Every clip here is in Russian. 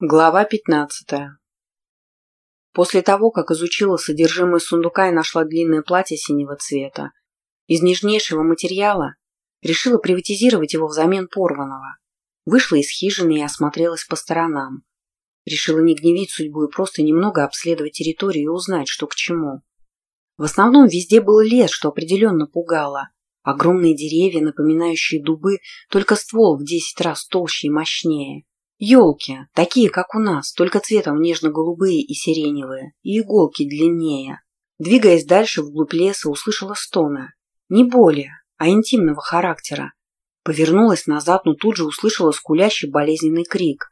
Глава пятнадцатая После того, как изучила содержимое сундука и нашла длинное платье синего цвета, из нежнейшего материала решила приватизировать его взамен порванного. Вышла из хижины и осмотрелась по сторонам. Решила не гневить судьбу и просто немного обследовать территорию и узнать, что к чему. В основном везде был лес, что определенно пугало. Огромные деревья, напоминающие дубы, только ствол в десять раз толще и мощнее. Елки, такие, как у нас, только цветом нежно-голубые и сиреневые, и иголки длиннее. Двигаясь дальше вглубь леса, услышала стоны. Не боли, а интимного характера. Повернулась назад, но тут же услышала скулящий болезненный крик.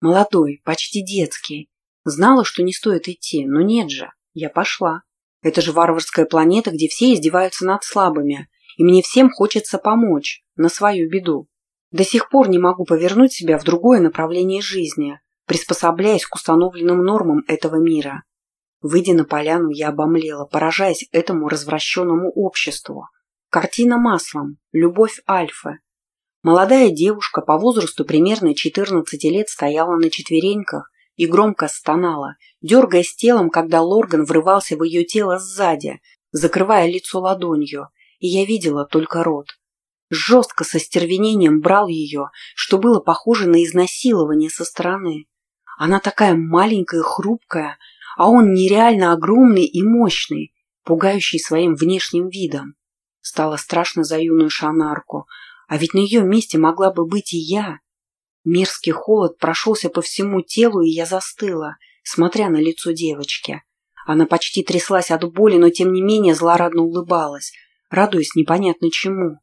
Молодой, почти детский. Знала, что не стоит идти, но нет же, я пошла. Это же варварская планета, где все издеваются над слабыми, и мне всем хочется помочь, на свою беду. До сих пор не могу повернуть себя в другое направление жизни, приспособляясь к установленным нормам этого мира. Выйдя на поляну, я обомлела, поражаясь этому развращенному обществу. Картина маслом, любовь Альфы. Молодая девушка по возрасту примерно 14 лет стояла на четвереньках и громко стонала, дергаясь телом, когда Лорган врывался в ее тело сзади, закрывая лицо ладонью, и я видела только рот жестко со стервенением брал ее, что было похоже на изнасилование со стороны. Она такая маленькая хрупкая, а он нереально огромный и мощный, пугающий своим внешним видом. Стало страшно за юную шанарку, а ведь на ее месте могла бы быть и я. Мерзкий холод прошелся по всему телу, и я застыла, смотря на лицо девочки. Она почти тряслась от боли, но тем не менее злорадно улыбалась, радуясь непонятно чему.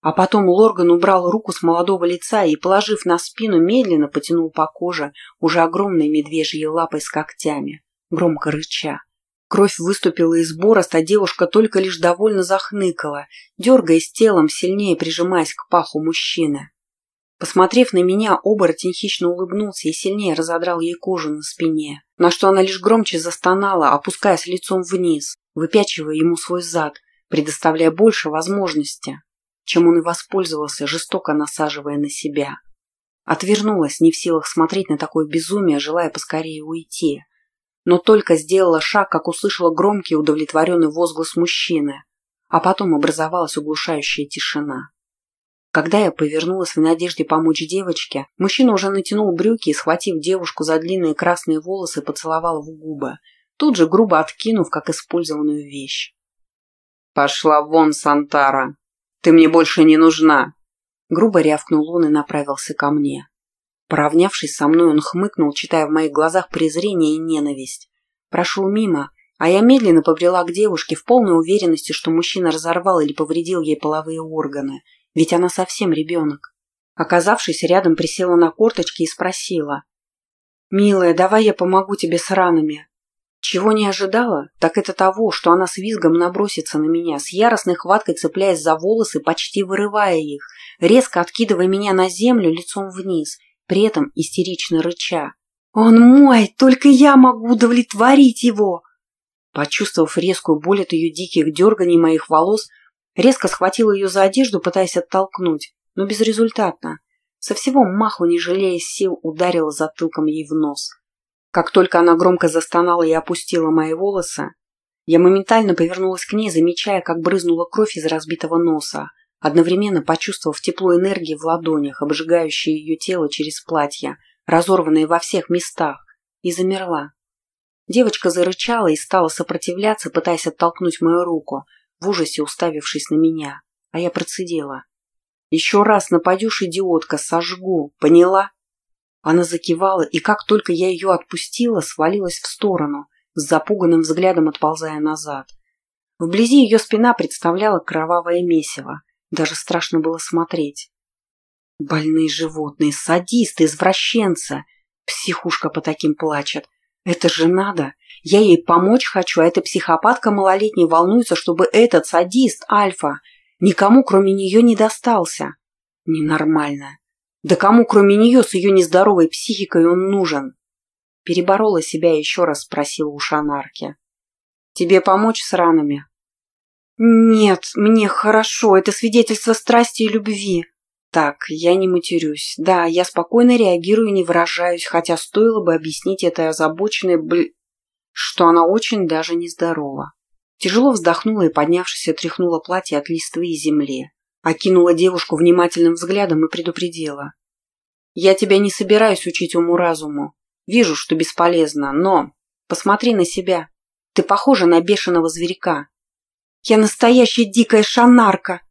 А потом Лорган убрал руку с молодого лица и, положив на спину, медленно потянул по коже уже огромной медвежьей лапой с когтями, громко рыча. Кровь выступила из борозд, а девушка только лишь довольно захныкала, дергаясь телом, сильнее прижимаясь к паху мужчины. Посмотрев на меня, оборотень хищно улыбнулся и сильнее разодрал ей кожу на спине, на что она лишь громче застонала, опускаясь лицом вниз, выпячивая ему свой зад, предоставляя больше возможности чем он и воспользовался, жестоко насаживая на себя. Отвернулась, не в силах смотреть на такое безумие, желая поскорее уйти. Но только сделала шаг, как услышала громкий удовлетворенный возглас мужчины, а потом образовалась углушающая тишина. Когда я повернулась в надежде помочь девочке, мужчина уже натянул брюки и, схватив девушку за длинные красные волосы, поцеловал в губы, тут же грубо откинув, как использованную вещь. «Пошла вон, Сантара!» Ты мне больше не нужна!» Грубо рявкнул он и направился ко мне. Поравнявшись со мной, он хмыкнул, читая в моих глазах презрение и ненависть. Прошел мимо, а я медленно побрела к девушке в полной уверенности, что мужчина разорвал или повредил ей половые органы, ведь она совсем ребенок. Оказавшись рядом, присела на корточки и спросила. «Милая, давай я помогу тебе с ранами. Чего не ожидала, так это того, что она с визгом набросится на меня, с яростной хваткой цепляясь за волосы, почти вырывая их, резко откидывая меня на землю лицом вниз, при этом истерично рыча. «Он мой! Только я могу удовлетворить его!» Почувствовав резкую боль от ее диких дерганий моих волос, резко схватила ее за одежду, пытаясь оттолкнуть, но безрезультатно. Со всего маху, не жалея сил, ударила затылком ей в нос. Как только она громко застонала и опустила мои волосы, я моментально повернулась к ней, замечая, как брызнула кровь из разбитого носа, одновременно почувствовав тепло энергии в ладонях, обжигающее ее тело через платье, разорванное во всех местах, и замерла. Девочка зарычала и стала сопротивляться, пытаясь оттолкнуть мою руку, в ужасе уставившись на меня, а я процедила. «Еще раз нападешь, идиотка, сожгу, поняла?» Она закивала, и как только я ее отпустила, свалилась в сторону, с запуганным взглядом отползая назад. Вблизи ее спина представляла кровавое месиво. Даже страшно было смотреть. Больные животные, садисты, извращенцы. Психушка по таким плачет. Это же надо. Я ей помочь хочу, а эта психопатка малолетняя волнуется, чтобы этот садист, Альфа, никому кроме нее не достался. Ненормальная. Да кому, кроме нее, с ее нездоровой психикой он нужен? Переборола себя еще раз спросила у Шанарки. Тебе помочь с ранами? Нет, мне хорошо, это свидетельство страсти и любви. Так, я не матерюсь. Да, я спокойно реагирую и не выражаюсь, хотя стоило бы объяснить этой озабоченной бл... что она очень даже нездорова. Тяжело вздохнула и, поднявшись, отряхнула платье от листвы и земли. Окинула девушку внимательным взглядом и предупредила. «Я тебя не собираюсь учить уму-разуму. Вижу, что бесполезно, но... Посмотри на себя. Ты похожа на бешеного зверька. Я настоящая дикая шанарка!»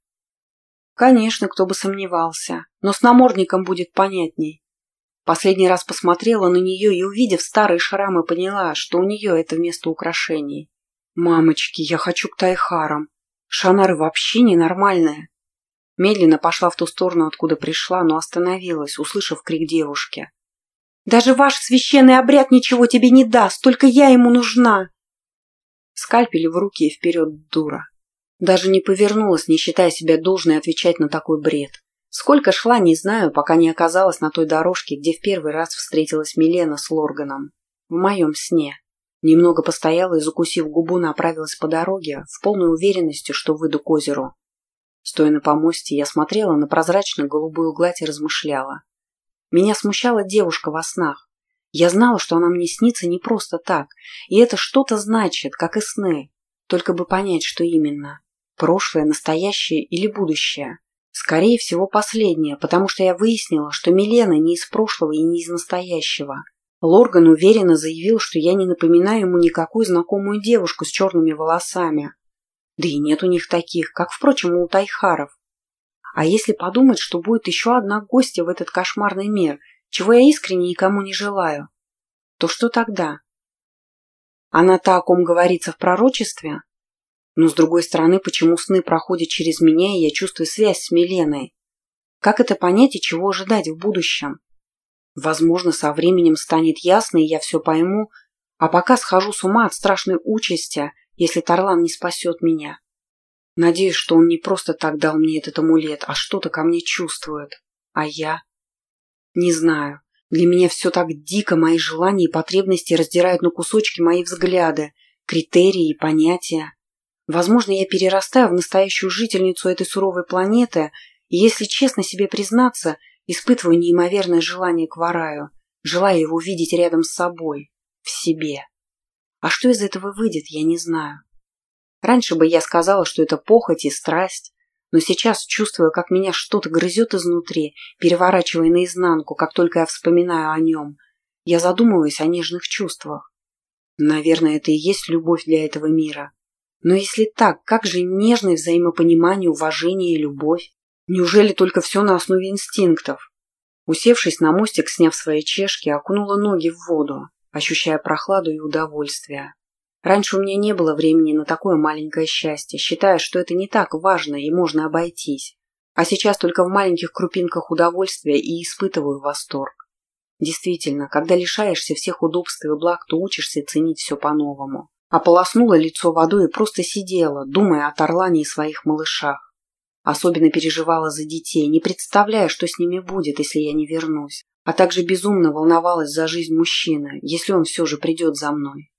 Конечно, кто бы сомневался, но с намордником будет понятней. Последний раз посмотрела на нее и, увидев старые шрамы, поняла, что у нее это вместо украшений. «Мамочки, я хочу к Тайхарам. Шанары вообще ненормальные». Медленно пошла в ту сторону, откуда пришла, но остановилась, услышав крик девушки. «Даже ваш священный обряд ничего тебе не даст, только я ему нужна!» Скальпели в руки и вперед, дура. Даже не повернулась, не считая себя должной отвечать на такой бред. Сколько шла, не знаю, пока не оказалась на той дорожке, где в первый раз встретилась Милена с Лорганом. В моем сне. Немного постояла и, закусив губу, направилась по дороге, в полной уверенности, что выйду к озеру. Стоя на помосте, я смотрела на прозрачно-голубую гладь и размышляла. Меня смущала девушка во снах. Я знала, что она мне снится не просто так, и это что-то значит, как и сны, только бы понять, что именно. Прошлое, настоящее или будущее. Скорее всего, последнее, потому что я выяснила, что Милена не из прошлого и не из настоящего. Лорган уверенно заявил, что я не напоминаю ему никакую знакомую девушку с черными волосами. Да и нет у них таких, как, впрочем, у Тайхаров. А если подумать, что будет еще одна гостья в этот кошмарный мир, чего я искренне никому не желаю, то что тогда? Она та, о ком говорится в пророчестве? Но, с другой стороны, почему сны проходят через меня, и я чувствую связь с Миленой? Как это понять и чего ожидать в будущем? Возможно, со временем станет ясно, и я все пойму, а пока схожу с ума от страшной участи, если Тарлан не спасет меня. Надеюсь, что он не просто так дал мне этот амулет, а что-то ко мне чувствует. А я? Не знаю. Для меня все так дико, мои желания и потребности раздирают на кусочки мои взгляды, критерии и понятия. Возможно, я перерастаю в настоящую жительницу этой суровой планеты, и, если честно себе признаться, Испытываю неимоверное желание к Вараю, желая его видеть рядом с собой, в себе. А что из этого выйдет, я не знаю. Раньше бы я сказала, что это похоть и страсть, но сейчас чувствую, как меня что-то грызет изнутри, переворачивая наизнанку, как только я вспоминаю о нем. Я задумываюсь о нежных чувствах. Наверное, это и есть любовь для этого мира. Но если так, как же нежное взаимопонимание, уважение и любовь? Неужели только все на основе инстинктов? Усевшись на мостик, сняв свои чешки, окунула ноги в воду, ощущая прохладу и удовольствие. Раньше у меня не было времени на такое маленькое счастье, считая, что это не так важно и можно обойтись. А сейчас только в маленьких крупинках удовольствия и испытываю восторг. Действительно, когда лишаешься всех удобств и благ, то учишься ценить все по-новому. Ополоснула лицо водой и просто сидела, думая о Тарлане и своих малышах. Особенно переживала за детей, не представляя, что с ними будет, если я не вернусь. А также безумно волновалась за жизнь мужчины, если он все же придет за мной.